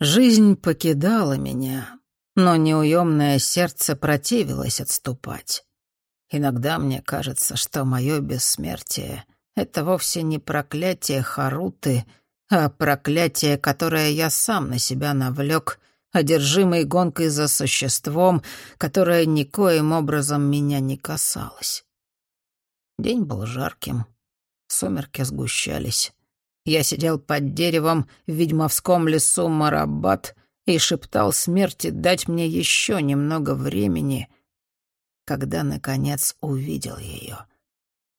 Жизнь покидала меня, но неуемное сердце противилось отступать. Иногда мне кажется, что мое бессмертие — это вовсе не проклятие Харуты, а проклятие, которое я сам на себя навлек, одержимый гонкой за существом, которое никоим образом меня не касалось. День был жарким, сумерки сгущались. Я сидел под деревом в ведьмовском лесу Марабат и шептал смерти дать мне еще немного времени, когда, наконец, увидел ее.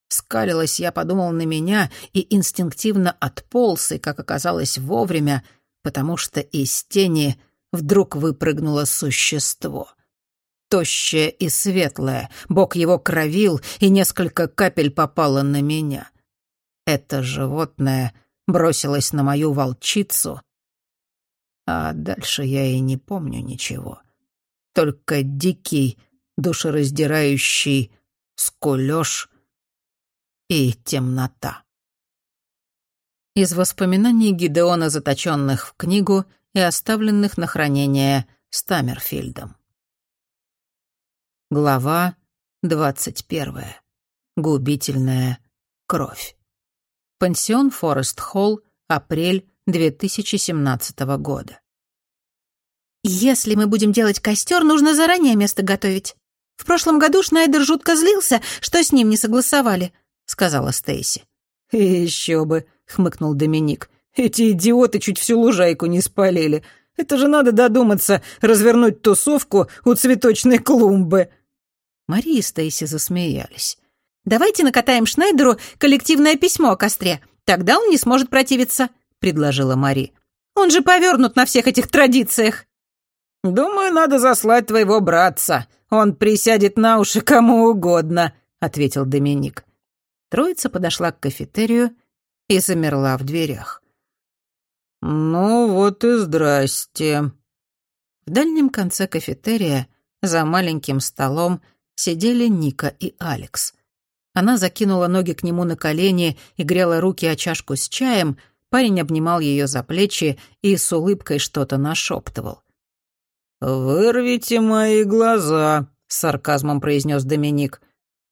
Скалилась я, подумал на меня и инстинктивно отполз, и, как оказалось, вовремя, потому что из тени вдруг выпрыгнуло существо. Тощее и светлое, бок его кровил, и несколько капель попало на меня. Это животное — бросилась на мою волчицу, а дальше я и не помню ничего. Только дикий, душераздирающий скулёж и темнота. Из воспоминаний Гидеона, заточенных в книгу и оставленных на хранение Стаммерфильдом. Глава двадцать первая. Губительная кровь. Пансион Форест Холл, апрель 2017 года. «Если мы будем делать костер, нужно заранее место готовить. В прошлом году Шнайдер жутко злился, что с ним не согласовали», — сказала Стейси. «Еще бы», — хмыкнул Доминик. «Эти идиоты чуть всю лужайку не спалили. Это же надо додуматься развернуть тусовку у цветочной клумбы». Мари и Стейси засмеялись. «Давайте накатаем Шнайдеру коллективное письмо о костре. Тогда он не сможет противиться», — предложила Мари. «Он же повернут на всех этих традициях». «Думаю, надо заслать твоего братца. Он присядет на уши кому угодно», — ответил Доминик. Троица подошла к кафетерию и замерла в дверях. «Ну вот и здрасте». В дальнем конце кафетерия, за маленьким столом, сидели Ника и Алекс. Она закинула ноги к нему на колени и грела руки о чашку с чаем, парень обнимал ее за плечи и с улыбкой что-то нашептывал. «Вырвите мои глаза», — с сарказмом произнес Доминик.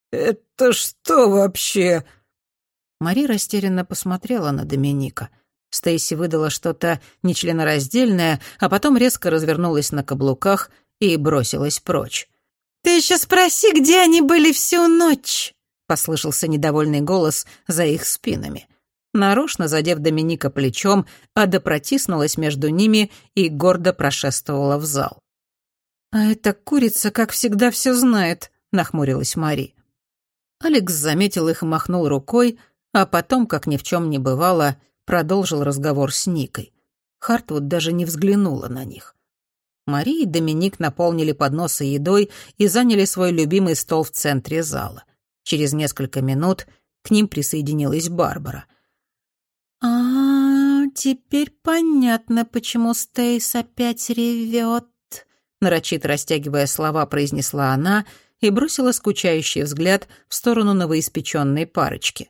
«Это что вообще?» Мари растерянно посмотрела на Доминика. Стейси выдала что-то нечленораздельное, а потом резко развернулась на каблуках и бросилась прочь. «Ты еще спроси, где они были всю ночь!» — послышался недовольный голос за их спинами. Нарочно задев Доминика плечом, Ада протиснулась между ними и гордо прошествовала в зал. «А эта курица, как всегда, все знает», — нахмурилась Мари. Алекс заметил их и махнул рукой, а потом, как ни в чем не бывало, продолжил разговор с Никой. Хартвуд даже не взглянула на них. Мари и Доминик наполнили подносы едой и заняли свой любимый стол в центре зала — Через несколько минут к ним присоединилась Барбара. «А, теперь понятно, почему Стейс опять ревет», — нарочито растягивая слова, произнесла она и бросила скучающий взгляд в сторону новоиспеченной парочки.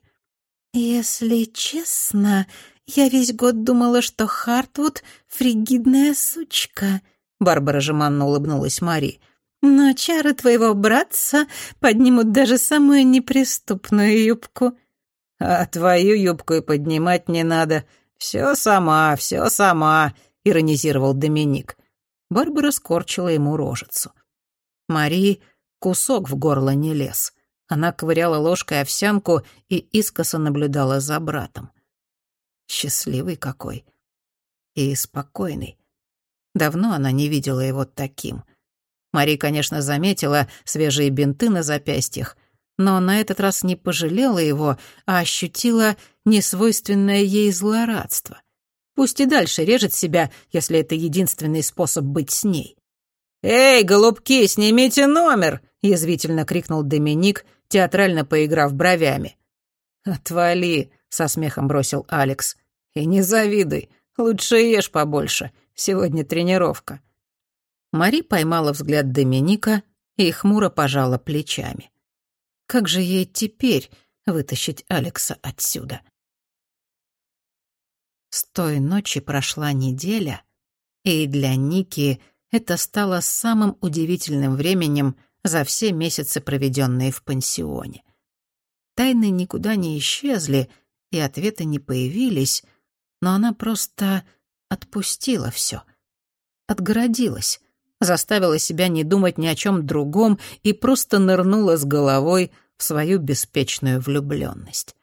«Если честно, я весь год думала, что Хартвуд — фригидная сучка», — Барбара жеманно улыбнулась Мари. Но чары твоего братца поднимут даже самую неприступную юбку. А твою юбку и поднимать не надо. Все сама, все сама, иронизировал Доминик. Барбара скорчила ему рожицу. Мари кусок в горло не лез. Она ковыряла ложкой овсянку и искоса наблюдала за братом. Счастливый какой. И спокойный. Давно она не видела его таким — Мари, конечно, заметила свежие бинты на запястьях, но на этот раз не пожалела его, а ощутила несвойственное ей злорадство. Пусть и дальше режет себя, если это единственный способ быть с ней. «Эй, голубки, снимите номер!» — язвительно крикнул Доминик, театрально поиграв бровями. «Отвали!» — со смехом бросил Алекс. «И не завидуй, лучше ешь побольше, сегодня тренировка». Мари поймала взгляд Доминика и хмуро пожала плечами. Как же ей теперь вытащить Алекса отсюда? С той ночи прошла неделя, И для Ники это стало самым удивительным временем за все месяцы, проведенные в пансионе. Тайны никуда не исчезли, и ответы не появились, но она просто отпустила все, отгородилась, заставила себя не думать ни о чем другом и просто нырнула с головой в свою беспечную влюбленность.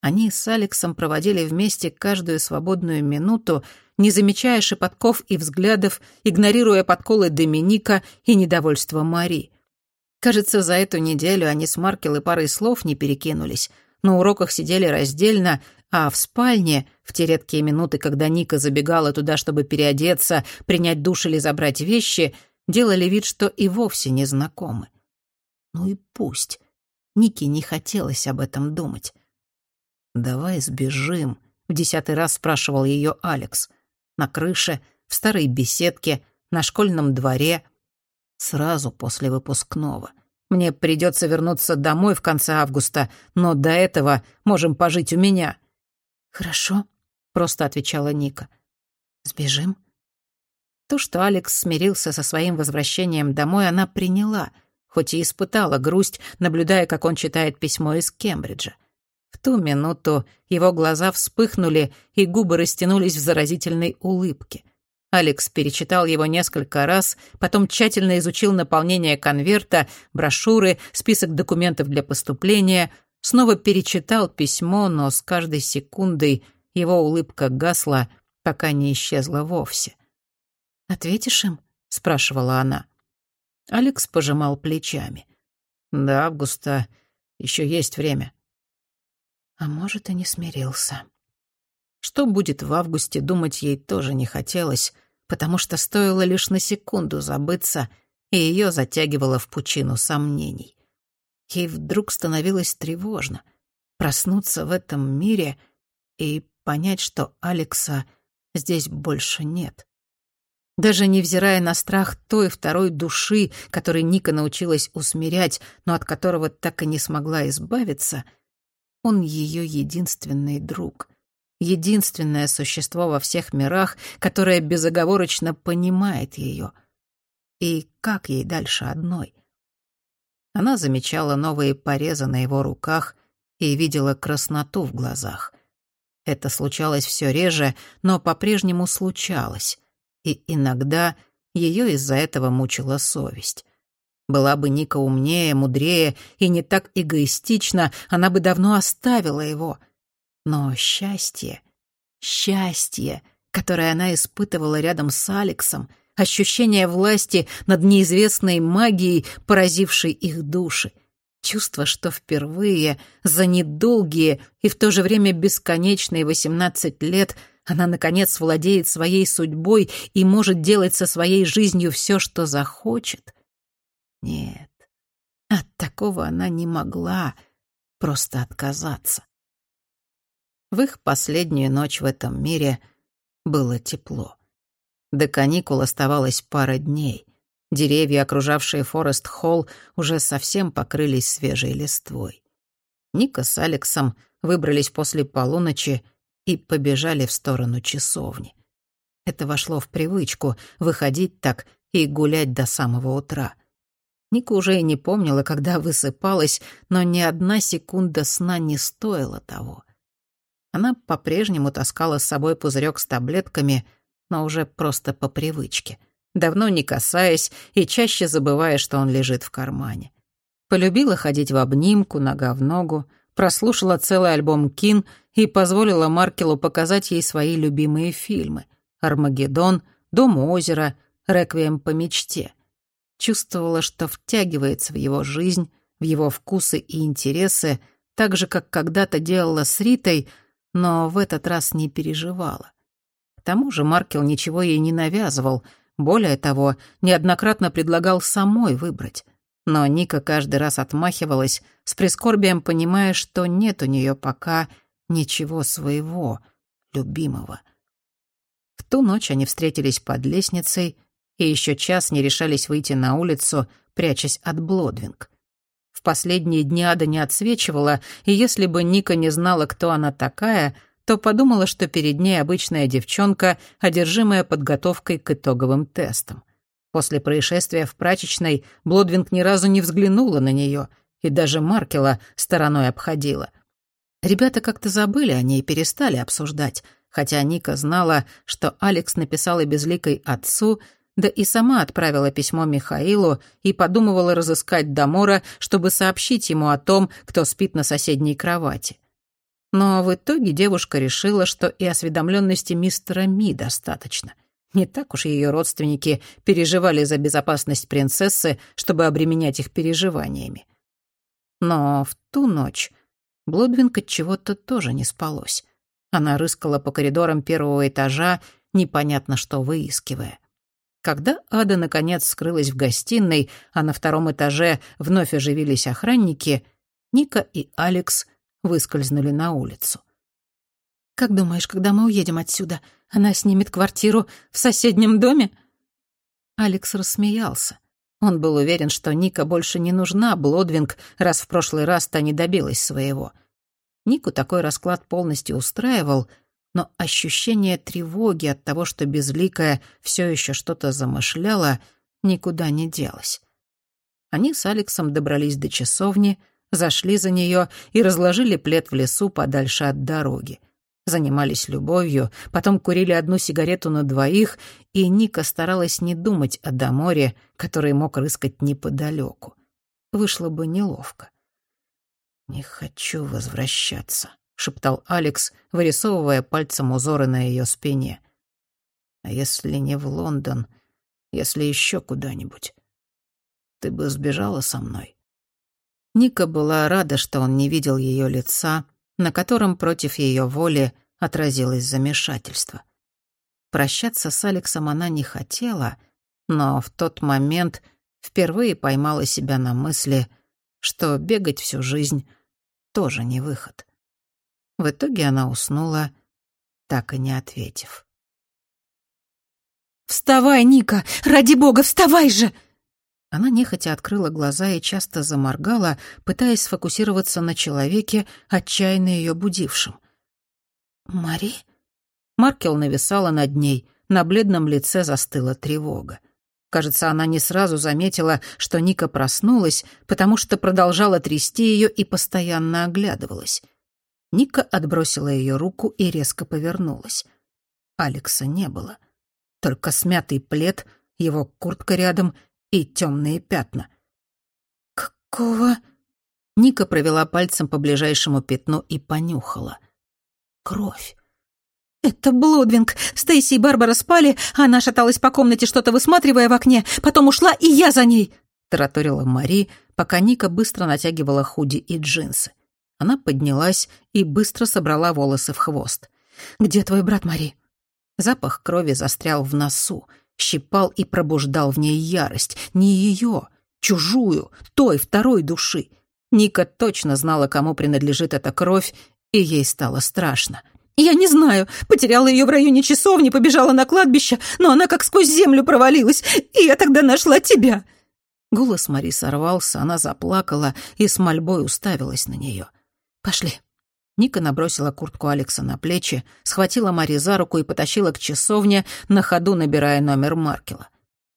Они с Алексом проводили вместе каждую свободную минуту, не замечая шепотков и взглядов, игнорируя подколы Доминика и недовольство Мари. Кажется, за эту неделю они с Маркел и парой слов не перекинулись. На уроках сидели раздельно, а в спальне, в те редкие минуты, когда Ника забегала туда, чтобы переодеться, принять душ или забрать вещи, делали вид, что и вовсе не знакомы. Ну и пусть. Нике не хотелось об этом думать. «Давай сбежим», — в десятый раз спрашивал ее Алекс. На крыше, в старой беседке, на школьном дворе. Сразу после выпускного. Мне придется вернуться домой в конце августа, но до этого можем пожить у меня. «Хорошо», — просто отвечала Ника. «Сбежим?» То, что Алекс смирился со своим возвращением домой, она приняла, хоть и испытала грусть, наблюдая, как он читает письмо из Кембриджа. В ту минуту его глаза вспыхнули, и губы растянулись в заразительной улыбке. Алекс перечитал его несколько раз, потом тщательно изучил наполнение конверта, брошюры, список документов для поступления, снова перечитал письмо, но с каждой секундой его улыбка гасла, пока не исчезла вовсе. «Ответишь им?» — спрашивала она. Алекс пожимал плечами. «До августа еще есть время. А может, и не смирился. Что будет в августе, думать ей тоже не хотелось, потому что стоило лишь на секунду забыться, и ее затягивало в пучину сомнений. Ей вдруг становилось тревожно проснуться в этом мире и понять, что Алекса здесь больше нет. Даже невзирая на страх той второй души, которой Ника научилась усмирять, но от которого так и не смогла избавиться — он ее единственный друг, единственное существо во всех мирах, которое безоговорочно понимает ее. И как ей дальше одной? Она замечала новые порезы на его руках и видела красноту в глазах. Это случалось все реже, но по-прежнему случалось, и иногда ее из-за этого мучила совесть. Была бы Ника умнее, мудрее и не так эгоистична, она бы давно оставила его. Но счастье, счастье, которое она испытывала рядом с Алексом, ощущение власти над неизвестной магией, поразившей их души, чувство, что впервые за недолгие и в то же время бесконечные восемнадцать лет она, наконец, владеет своей судьбой и может делать со своей жизнью все, что захочет — нет, от такого она не могла просто отказаться. В их последнюю ночь в этом мире было тепло. До каникул оставалось пара дней. Деревья, окружавшие Форест-Холл, уже совсем покрылись свежей листвой. Ника с Алексом выбрались после полуночи и побежали в сторону часовни. Это вошло в привычку — выходить так и гулять до самого утра — Ника уже и не помнила, когда высыпалась, но ни одна секунда сна не стоила того. Она по-прежнему таскала с собой пузырек с таблетками, но уже просто по привычке, давно не касаясь и чаще забывая, что он лежит в кармане. Полюбила ходить в обнимку, нога в ногу, прослушала целый альбом Кин и позволила Маркелу показать ей свои любимые фильмы «Армагеддон», «Дом озера», «Реквием по мечте» чувствовала, что втягивается в его жизнь, в его вкусы и интересы, так же, как когда-то делала с Ритой, но в этот раз не переживала. К тому же Маркел ничего ей не навязывал, более того, неоднократно предлагал самой выбрать. Но Ника каждый раз отмахивалась, с прискорбием понимая, что нет у нее пока ничего своего, любимого. В ту ночь они встретились под лестницей, и еще час не решались выйти на улицу, прячась от Блодвинг. В последние дни Ада не отсвечивала, и если бы Ника не знала, кто она такая, то подумала, что перед ней обычная девчонка, одержимая подготовкой к итоговым тестам. После происшествия в прачечной Блодвинг ни разу не взглянула на нее и даже Маркела стороной обходила. Ребята как-то забыли о ней и перестали обсуждать, хотя Ника знала, что Алекс написала безликой отцу, да и сама отправила письмо Михаилу и подумывала разыскать Дамора, чтобы сообщить ему о том, кто спит на соседней кровати. Но в итоге девушка решила, что и осведомленности мистера Ми достаточно. Не так уж ее родственники переживали за безопасность принцессы, чтобы обременять их переживаниями. Но в ту ночь Блудвинг от чего-то тоже не спалось. Она рыскала по коридорам первого этажа, непонятно что выискивая. Когда Ада наконец скрылась в гостиной, а на втором этаже вновь оживились охранники, Ника и Алекс выскользнули на улицу. «Как думаешь, когда мы уедем отсюда, она снимет квартиру в соседнем доме?» Алекс рассмеялся. Он был уверен, что Ника больше не нужна Блодвинг, раз в прошлый раз та не добилась своего. Нику такой расклад полностью устраивал, но ощущение тревоги от того, что Безликая все еще что-то замышляла, никуда не делось. Они с Алексом добрались до часовни, зашли за нее и разложили плед в лесу подальше от дороги занимались любовью, потом курили одну сигарету на двоих, и Ника старалась не думать о Даморе, который мог рыскать неподалеку. Вышло бы неловко. «Не хочу возвращаться», — шептал Алекс, вырисовывая пальцем узоры на ее спине. «А если не в Лондон, если еще куда-нибудь? Ты бы сбежала со мной?» Ника была рада, что он не видел ее лица, на котором против ее воли отразилось замешательство. Прощаться с Алексом она не хотела, но в тот момент впервые поймала себя на мысли, что бегать всю жизнь тоже не выход. В итоге она уснула, так и не ответив. «Вставай, Ника! Ради бога, вставай же!» Она нехотя открыла глаза и часто заморгала, пытаясь сфокусироваться на человеке, отчаянно ее будившем. «Мари?» Маркел нависала над ней, на бледном лице застыла тревога. Кажется, она не сразу заметила, что Ника проснулась, потому что продолжала трясти ее и постоянно оглядывалась. Ника отбросила ее руку и резко повернулась. Алекса не было. Только смятый плед, его куртка рядом и темные пятна. «Какого?» Ника провела пальцем по ближайшему пятну и понюхала. Кровь. «Это Блудвинг. Стейси и Барбара спали, а она шаталась по комнате, что-то высматривая в окне. Потом ушла, и я за ней!» — тараторила Мари, пока Ника быстро натягивала худи и джинсы. Она поднялась и быстро собрала волосы в хвост. «Где твой брат, Мари?» Запах крови застрял в носу щипал и пробуждал в ней ярость. Не ее, чужую, той, второй души. Ника точно знала, кому принадлежит эта кровь, и ей стало страшно. «Я не знаю. Потеряла ее в районе часовни, побежала на кладбище, но она как сквозь землю провалилась, и я тогда нашла тебя». Голос Мари сорвался, она заплакала и с мольбой уставилась на нее. «Пошли, Ника набросила куртку Алекса на плечи, схватила Мари за руку и потащила к часовне, на ходу набирая номер Маркела.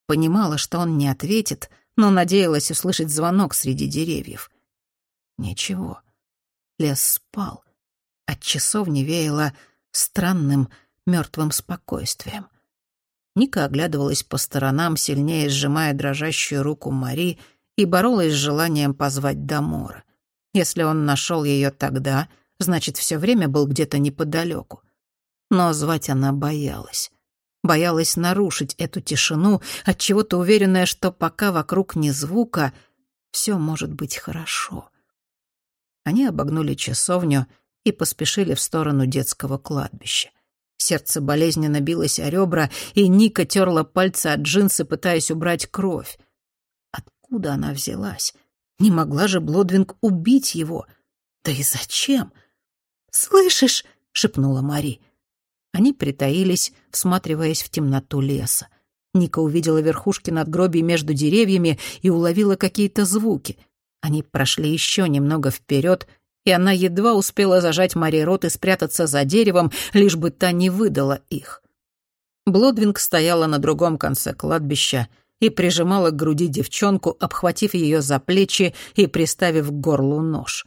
Понимала, что он не ответит, но надеялась услышать звонок среди деревьев. Ничего. Лес спал. От часовни веяло странным мертвым спокойствием. Ника оглядывалась по сторонам, сильнее сжимая дрожащую руку Мари, и боролась с желанием позвать Дамора. Если он нашел ее тогда, значит, все время был где-то неподалеку. Но звать она боялась. Боялась нарушить эту тишину, от чего то уверенная, что пока вокруг ни звука, все может быть хорошо. Они обогнули часовню и поспешили в сторону детского кладбища. Сердце болезненно билось о ребра, и Ника терла пальцы от джинсы, пытаясь убрать кровь. Откуда она взялась? Не могла же Блодвинг убить его? Да и зачем? — «Слышишь?» — шепнула Мари. Они притаились, всматриваясь в темноту леса. Ника увидела верхушки надгробий между деревьями и уловила какие-то звуки. Они прошли еще немного вперед и она едва успела зажать Мари рот и спрятаться за деревом, лишь бы та не выдала их. Блодвинг стояла на другом конце кладбища и прижимала к груди девчонку, обхватив ее за плечи и приставив к горлу нож.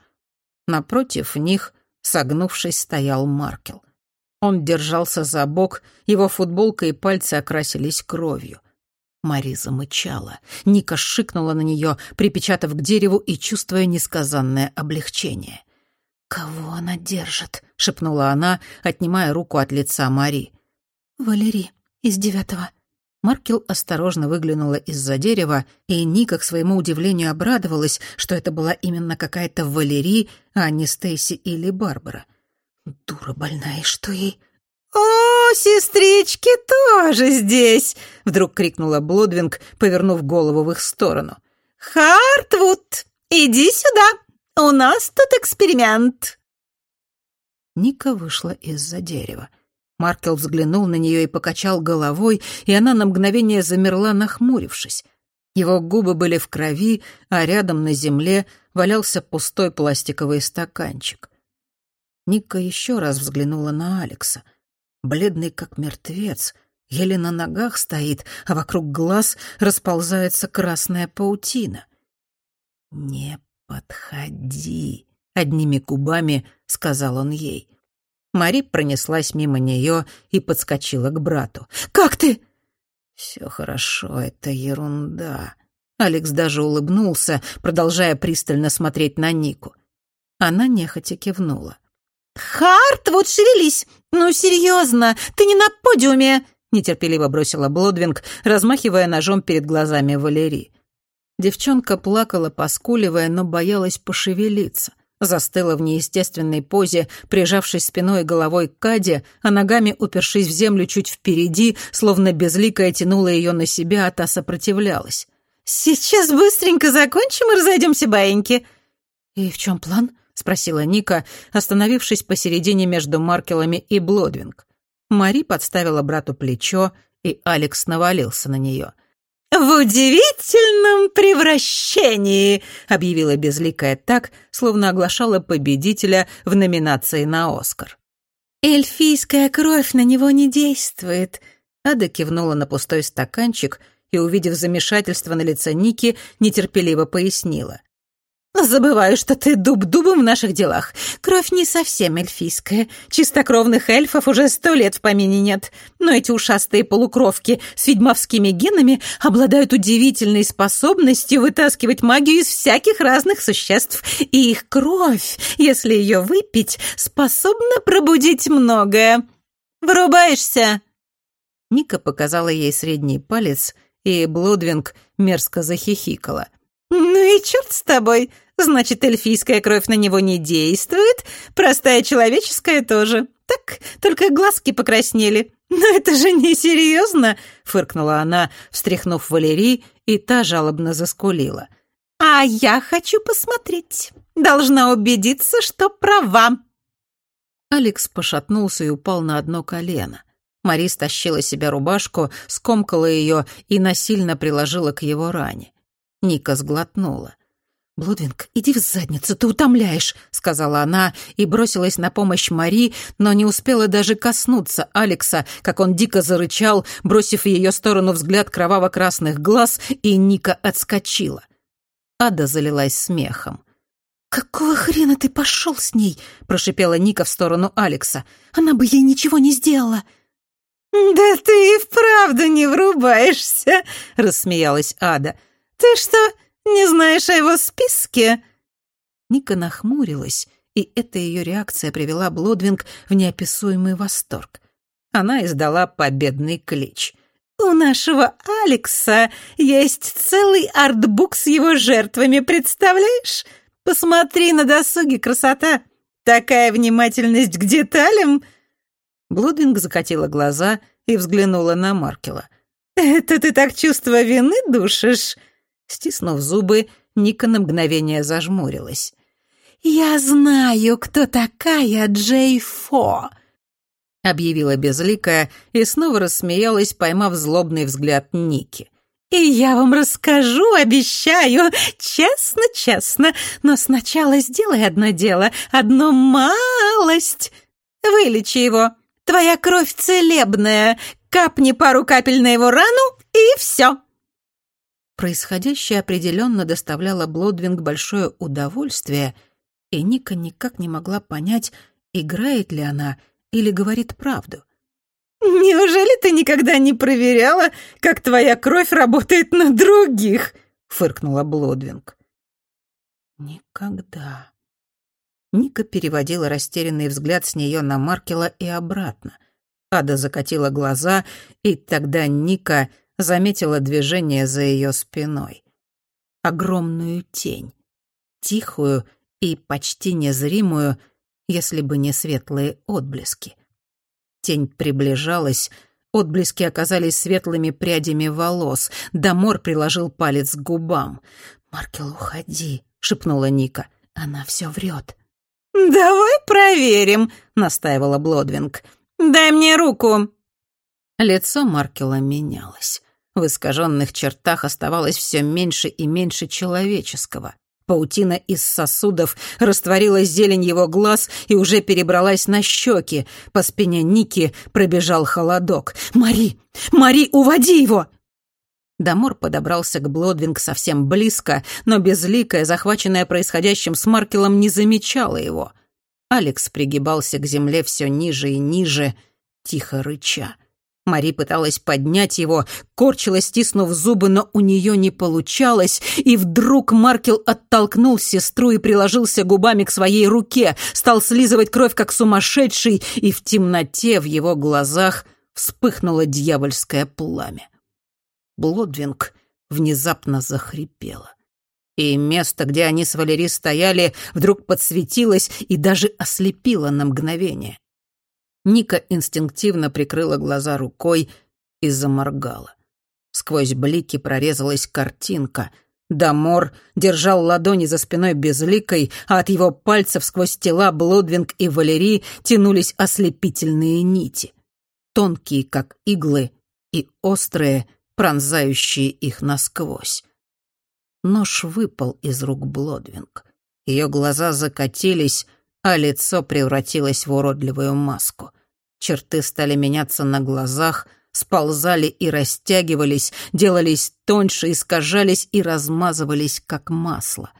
Напротив них, согнувшись, стоял Маркел. Он держался за бок, его футболка и пальцы окрасились кровью. Мари замычала. Ника шикнула на нее, припечатав к дереву и чувствуя несказанное облегчение. «Кого она держит?» — шепнула она, отнимая руку от лица Мари. «Валерий из девятого». Маркел осторожно выглянула из-за дерева, и Ника, к своему удивлению, обрадовалась, что это была именно какая-то Валерий, а не Стейси или Барбара. «Дура больная, что ей...» «О, сестрички тоже здесь!» — вдруг крикнула Блудвинг, повернув голову в их сторону. «Хартвуд, иди сюда! У нас тут эксперимент!» Ника вышла из-за дерева. Маркел взглянул на нее и покачал головой, и она на мгновение замерла, нахмурившись. Его губы были в крови, а рядом на земле валялся пустой пластиковый стаканчик. Ника еще раз взглянула на Алекса — бледный как мертвец, еле на ногах стоит, а вокруг глаз расползается красная паутина. «Не подходи», — одними губами сказал он ей. Мари пронеслась мимо нее и подскочила к брату. «Как ты?» «Все хорошо, это ерунда». Алекс даже улыбнулся, продолжая пристально смотреть на Нику. Она нехотя кивнула. «Хартвуд, шевелись! Ну, серьезно, ты не на подиуме!» — нетерпеливо бросила Блодвинг, размахивая ножом перед глазами Валерии. Девчонка плакала, поскуливая, но боялась пошевелиться. Застыла в неестественной позе, прижавшись спиной и головой к Каде, а ногами упершись в землю чуть впереди, словно безликая тянула ее на себя, а та сопротивлялась. «Сейчас быстренько закончим и разойдемся, баиньки». «И в чем план?» спросила Ника, остановившись посередине между Маркелами и Блодвинг. Мари подставила брату плечо, и Алекс навалился на нее. «В удивительном превращении!» — объявила Безликая так, словно оглашала победителя в номинации на «Оскар». «Эльфийская кровь на него не действует», — Ада кивнула на пустой стаканчик и, увидев замешательство на лице Ники, нетерпеливо пояснила. «Забываю, что ты дуб дубом в наших делах. Кровь не совсем эльфийская. Чистокровных эльфов уже сто лет в помине нет. Но эти ушастые полукровки с ведьмовскими генами обладают удивительной способностью вытаскивать магию из всяких разных существ. И их кровь, если ее выпить, способна пробудить многое. Вырубаешься!» Ника показала ей средний палец, и Блудвинг мерзко захихикала — «Ну и черт с тобой! Значит, эльфийская кровь на него не действует, простая человеческая тоже. Так, только глазки покраснели. Но это же не серьезно!» — фыркнула она, встряхнув Валерий, и та жалобно заскулила. «А я хочу посмотреть. Должна убедиться, что права». Алекс пошатнулся и упал на одно колено. Мари стащила себе рубашку, скомкала ее и насильно приложила к его ране. Ника сглотнула. «Блудвинг, иди в задницу, ты утомляешь», — сказала она и бросилась на помощь Мари, но не успела даже коснуться Алекса, как он дико зарычал, бросив в ее сторону взгляд кроваво-красных глаз, и Ника отскочила. Ада залилась смехом. «Какого хрена ты пошел с ней?» — прошипела Ника в сторону Алекса. «Она бы ей ничего не сделала». «Да ты и вправду не врубаешься», — рассмеялась Ада. «Ты что, не знаешь о его списке?» Ника нахмурилась, и эта ее реакция привела Блодвинг в неописуемый восторг. Она издала победный клич. «У нашего Алекса есть целый артбук с его жертвами, представляешь? Посмотри на досуге, красота! Такая внимательность к деталям!» Блудвинг закатила глаза и взглянула на Маркела. «Это ты так чувство вины душишь?» Стиснув зубы, Ника на мгновение зажмурилась. «Я знаю, кто такая Джей Фо», — объявила Безликая и снова рассмеялась, поймав злобный взгляд Ники. И я вам расскажу, обещаю, честно-честно. Но сначала сделай одно дело, одну малость. Вылечи его. Твоя кровь целебная. Капни пару капель на его рану, и все. Происходящее определенно доставляло Блодвинг большое удовольствие, и Ника никак не могла понять, играет ли она или говорит правду. «Неужели ты никогда не проверяла, как твоя кровь работает на других?» — фыркнула Блодвинг. «Никогда». Ника переводила растерянный взгляд с нее на Маркела и обратно. Ада закатила глаза, и тогда Ника заметила движение за ее спиной. Огромную тень. Тихую и почти незримую, если бы не светлые отблески. Тень приближалась, отблески оказались светлыми прядями волос. Дамор приложил палец к губам. «Маркел, уходи», — шепнула Ника. «Она все врет». «Давай проверим», — настаивала Блодвинг. «Дай мне руку». Лицо Маркела менялось. В искаженных чертах оставалось все меньше и меньше человеческого. Паутина из сосудов растворилась зелень его глаз и уже перебралась на щеки. По спине Ники пробежал холодок. «Мари! Мари, уводи его!» Дамор подобрался к Блодвинг совсем близко, но безликая, захваченная происходящим с Маркелом, не замечала его. Алекс пригибался к земле все ниже и ниже, тихо рыча. Мари пыталась поднять его, корчила, стиснув зубы, но у нее не получалось, и вдруг Маркел оттолкнул сестру и приложился губами к своей руке, стал слизывать кровь, как сумасшедший, и в темноте в его глазах вспыхнуло дьявольское пламя. Блодвинг внезапно захрипела. И место, где они с Валери стояли, вдруг подсветилось и даже ослепило на мгновение. Ника инстинктивно прикрыла глаза рукой и заморгала. Сквозь блики прорезалась картинка. Дамор держал ладони за спиной безликой, а от его пальцев сквозь тела Блодвинг и Валерий тянулись ослепительные нити. Тонкие, как иглы, и острые, пронзающие их насквозь. Нож выпал из рук Блодвинг. Ее глаза закатились, а лицо превратилось в уродливую маску. Черты стали меняться на глазах, сползали и растягивались, делались тоньше, искажались и размазывались, как масло.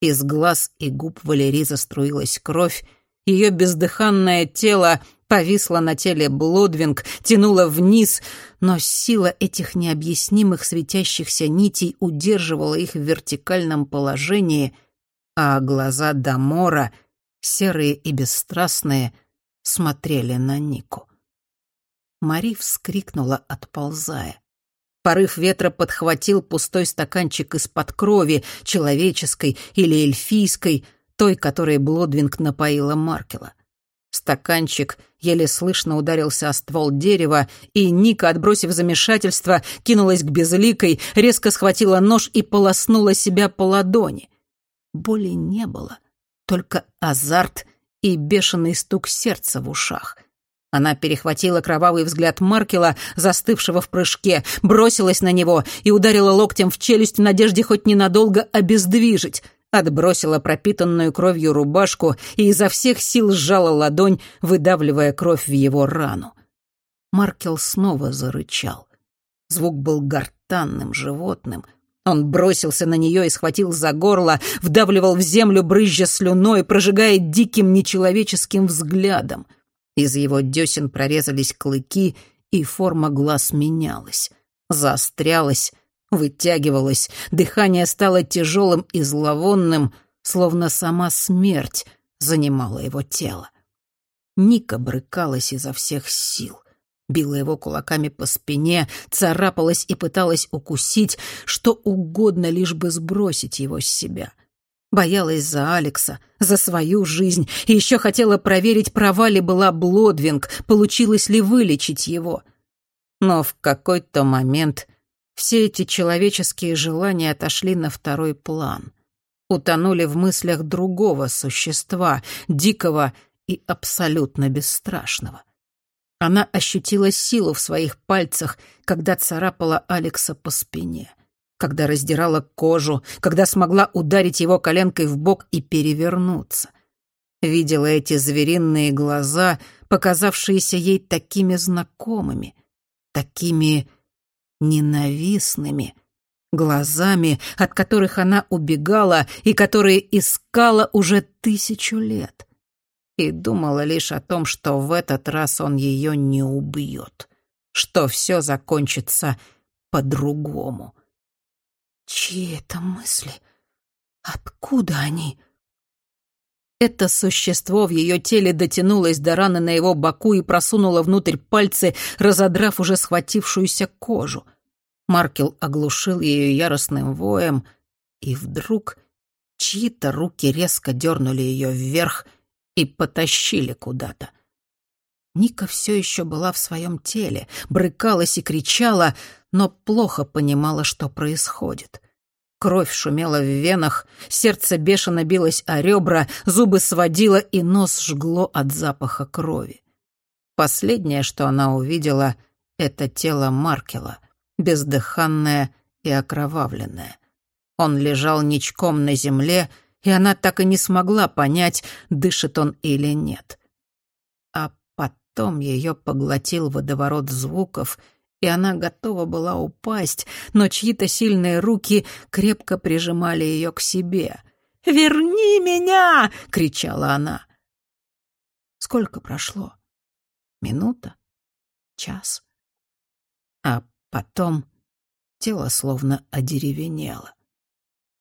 Из глаз и губ Валерии заструилась кровь, ее бездыханное тело повисло на теле Блодвинг, тянуло вниз, но сила этих необъяснимых светящихся нитей удерживала их в вертикальном положении, а глаза Дамора — серые и бесстрастные, смотрели на Нику. Мари вскрикнула, отползая. Порыв ветра подхватил пустой стаканчик из-под крови, человеческой или эльфийской, той, которой Блодвинг напоила Маркела. Стаканчик еле слышно ударился о ствол дерева, и Ника, отбросив замешательство, кинулась к безликой, резко схватила нож и полоснула себя по ладони. Боли не было только азарт и бешеный стук сердца в ушах. Она перехватила кровавый взгляд Маркела, застывшего в прыжке, бросилась на него и ударила локтем в челюсть в надежде хоть ненадолго обездвижить, отбросила пропитанную кровью рубашку и изо всех сил сжала ладонь, выдавливая кровь в его рану. Маркел снова зарычал. Звук был гортанным, животным — он бросился на нее и схватил за горло, вдавливал в землю, брызжа слюной, прожигая диким нечеловеческим взглядом. Из его десен прорезались клыки, и форма глаз менялась. Заострялась, вытягивалась, дыхание стало тяжелым и зловонным, словно сама смерть занимала его тело. Ника брыкалась изо всех сил била его кулаками по спине, царапалась и пыталась укусить, что угодно, лишь бы сбросить его с себя. Боялась за Алекса, за свою жизнь, и еще хотела проверить, права ли была Блодвинг, получилось ли вылечить его. Но в какой-то момент все эти человеческие желания отошли на второй план. Утонули в мыслях другого существа, дикого и абсолютно бесстрашного — Она ощутила силу в своих пальцах, когда царапала Алекса по спине, когда раздирала кожу, когда смогла ударить его коленкой в бок и перевернуться. Видела эти звериные глаза, показавшиеся ей такими знакомыми, такими ненавистными, глазами, от которых она убегала и которые искала уже тысячу лет. И думала лишь о том, что в этот раз он ее не убьет, что все закончится по-другому. Чьи это мысли? Откуда они? Это существо в ее теле дотянулось до раны на его боку и просунуло внутрь пальцы, разодрав уже схватившуюся кожу. Маркел оглушил ее яростным воем, и вдруг чьи-то руки резко дернули ее вверх и потащили куда-то. Ника все еще была в своем теле, брыкалась и кричала, но плохо понимала, что происходит. Кровь шумела в венах, сердце бешено билось о ребра, зубы сводило и нос жгло от запаха крови. Последнее, что она увидела, — это тело Маркела — бездыханное и окровавленное. Он лежал ничком на земле, и она так и не смогла понять, дышит он или нет. А потом ее поглотил водоворот звуков, и она готова была упасть, но чьи-то сильные руки крепко прижимали ее к себе. «Верни меня!» — кричала она. Сколько прошло? Минута? Час? А Потом тело словно одеревенело.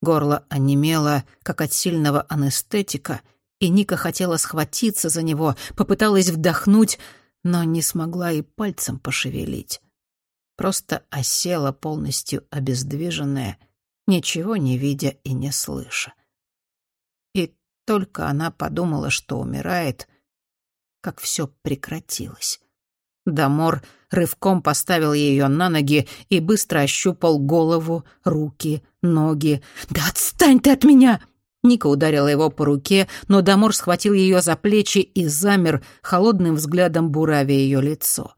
Горло онемело, как от сильного анестетика, и Ника хотела схватиться за него, попыталась вдохнуть, но не смогла и пальцем пошевелить. Просто осела полностью обездвиженная, ничего не видя и не слыша. И только она подумала, что умирает, как все прекратилось. Дамор рывком поставил ее на ноги и быстро ощупал голову, руки, ноги. «Да отстань ты от меня!» Ника ударила его по руке, но Дамор схватил ее за плечи и замер, холодным взглядом буравя ее лицо.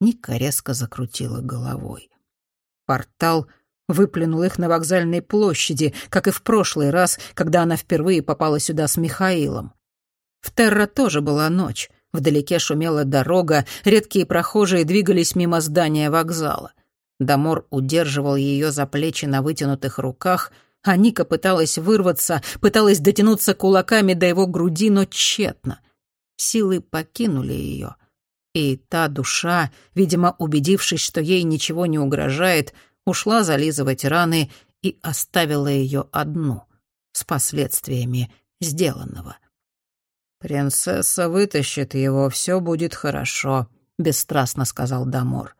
Ника резко закрутила головой. Портал выплюнул их на вокзальной площади, как и в прошлый раз, когда она впервые попала сюда с Михаилом. В Терра тоже была ночь. Вдалеке шумела дорога, редкие прохожие двигались мимо здания вокзала. Дамор удерживал ее за плечи на вытянутых руках, а Ника пыталась вырваться, пыталась дотянуться кулаками до его груди, но тщетно. Силы покинули ее. И та душа, видимо, убедившись, что ей ничего не угрожает, ушла зализывать раны и оставила ее одну, с последствиями сделанного. «Принцесса вытащит его, все будет хорошо», — бесстрастно сказал Дамор.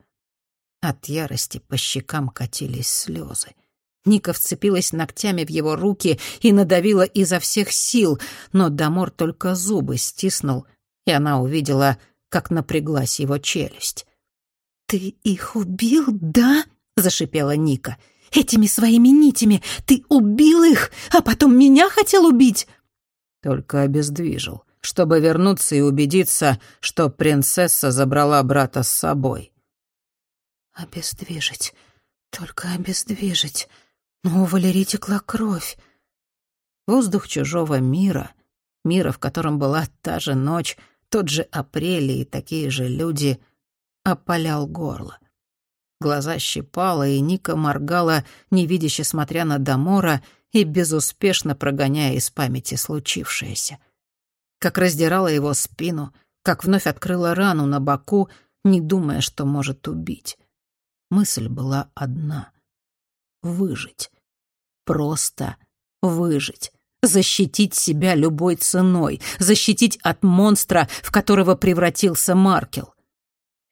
От ярости по щекам катились слезы. Ника вцепилась ногтями в его руки и надавила изо всех сил, но Дамор только зубы стиснул, и она увидела, как напряглась его челюсть. «Ты их убил, да?» — зашипела Ника. «Этими своими нитями ты убил их, а потом меня хотел убить?» Только обездвижил чтобы вернуться и убедиться, что принцесса забрала брата с собой. «Обездвижить, только обездвижить. Но у Валерии текла кровь». Воздух чужого мира, мира, в котором была та же ночь, тот же апрель и такие же люди, опалял горло. Глаза щипало, и Ника моргала, невидяще смотря на Дамора и безуспешно прогоняя из памяти случившееся как раздирала его спину, как вновь открыла рану на боку, не думая, что может убить. Мысль была одна — выжить. Просто выжить. Защитить себя любой ценой, защитить от монстра, в которого превратился Маркел.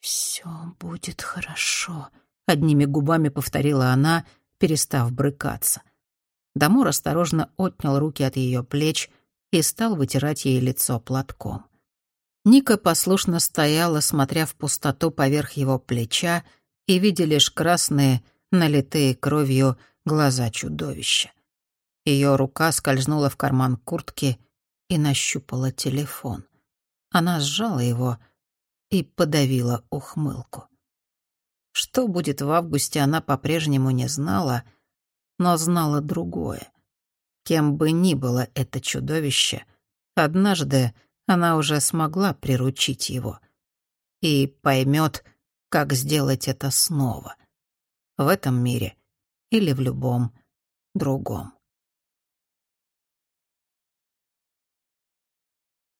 «Все будет хорошо», — одними губами повторила она, перестав брыкаться. Дамор осторожно отнял руки от ее плеч — и стал вытирать ей лицо платком. Ника послушно стояла, смотря в пустоту поверх его плеча и видя лишь красные, налитые кровью, глаза чудовища. Ее рука скользнула в карман куртки и нащупала телефон. Она сжала его и подавила ухмылку. Что будет в августе, она по-прежнему не знала, но знала другое. Кем бы ни было это чудовище, однажды она уже смогла приручить его и поймет, как сделать это снова. В этом мире или в любом другом.